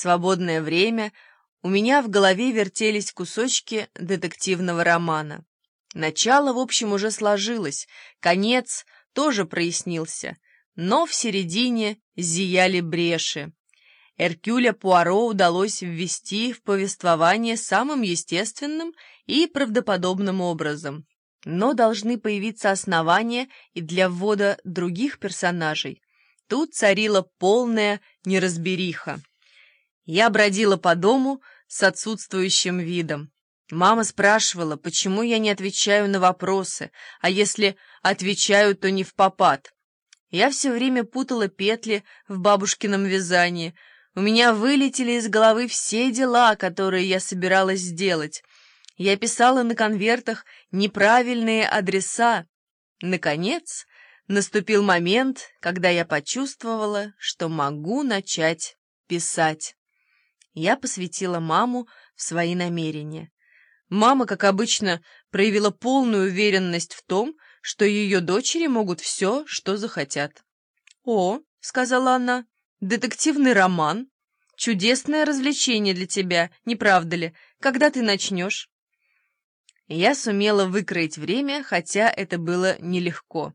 свободное время у меня в голове вертелись кусочки детективного романа. Начало, в общем, уже сложилось, конец тоже прояснился, но в середине зияли бреши. Эркюля Пуаро удалось ввести в повествование самым естественным и правдоподобным образом. Но должны появиться основания и для ввода других персонажей. Тут царила полная неразбериха. Я бродила по дому с отсутствующим видом. Мама спрашивала, почему я не отвечаю на вопросы, а если отвечаю, то не в попад. Я все время путала петли в бабушкином вязании — у меня вылетели из головы все дела, которые я собиралась сделать. Я писала на конвертах неправильные адреса. Наконец, наступил момент, когда я почувствовала, что могу начать писать. Я посвятила маму в свои намерения. Мама, как обычно, проявила полную уверенность в том, что ее дочери могут все, что захотят. «О», — сказала она, Детективный роман? Чудесное развлечение для тебя, не правда ли? Когда ты начнешь?» Я сумела выкроить время, хотя это было нелегко.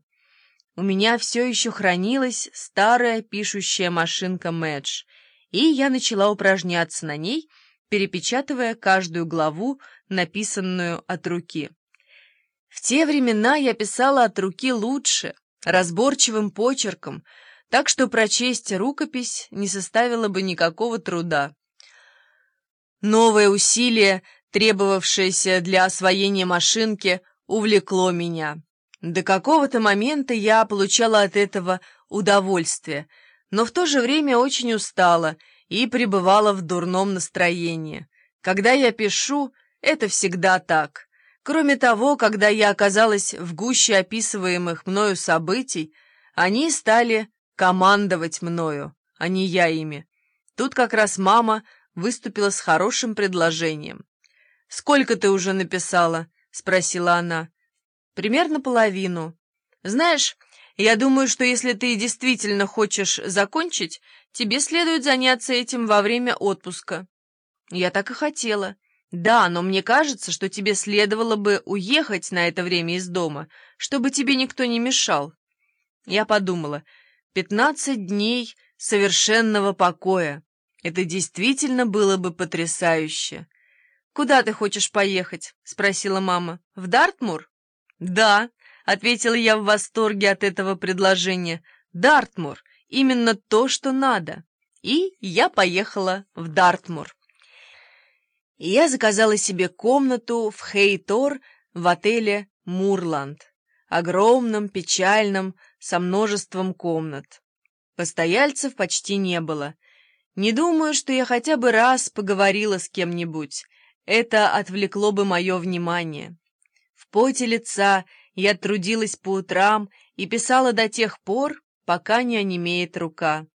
У меня все еще хранилась старая пишущая машинка Мэдж, и я начала упражняться на ней, перепечатывая каждую главу, написанную от руки. В те времена я писала от руки лучше, разборчивым почерком, так что прочесть рукопись не составило бы никакого труда. Новое усилие, требовавшееся для освоения машинки, увлекло меня. До какого-то момента я получала от этого удовольствие, но в то же время очень устала и пребывала в дурном настроении. Когда я пишу, это всегда так. Кроме того, когда я оказалась в гуще описываемых мною событий, они стали командовать мною, а не я ими. Тут как раз мама выступила с хорошим предложением. «Сколько ты уже написала?» — спросила она. «Примерно половину. Знаешь, я думаю, что если ты действительно хочешь закончить, тебе следует заняться этим во время отпуска». «Я так и хотела». «Да, но мне кажется, что тебе следовало бы уехать на это время из дома, чтобы тебе никто не мешал». Я подумала, Пятнадцать дней совершенного покоя. Это действительно было бы потрясающе. «Куда ты хочешь поехать?» — спросила мама. «В Дартмур?» «Да», — ответила я в восторге от этого предложения. «Дартмур. Именно то, что надо». И я поехала в Дартмур. я заказала себе комнату в Хейтор в отеле «Мурланд». Огромном, печальном, со множеством комнат. Постояльцев почти не было. Не думаю, что я хотя бы раз поговорила с кем-нибудь. Это отвлекло бы мое внимание. В поте лица я трудилась по утрам и писала до тех пор, пока не онемеет рука.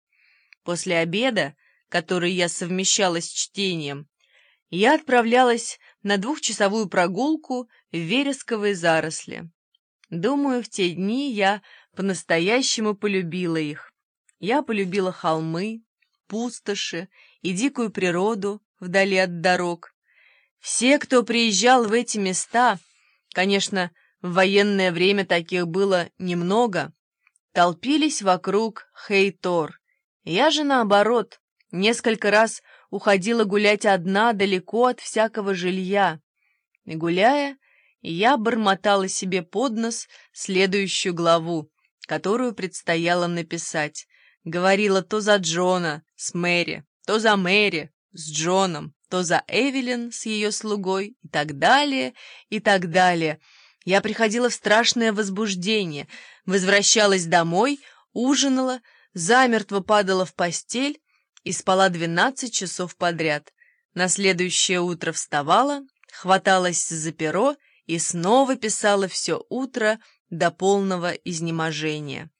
После обеда, который я совмещала с чтением, я отправлялась на двухчасовую прогулку в вересковые заросли. Думаю, в те дни я по-настоящему полюбила их. Я полюбила холмы, пустоши и дикую природу вдали от дорог. Все, кто приезжал в эти места, конечно, в военное время таких было немного, толпились вокруг Хейтор. Я же, наоборот, несколько раз уходила гулять одна далеко от всякого жилья. Гуляя, я бормотала себе под нос следующую главу, которую предстояло написать. Говорила то за Джона с Мэри, то за Мэри с Джоном, то за Эвелин с ее слугой и так далее, и так далее. Я приходила в страшное возбуждение, возвращалась домой, ужинала, замертво падала в постель и спала двенадцать часов подряд. На следующее утро вставала, хваталась за перо и снова писала все утро до полного изнеможения.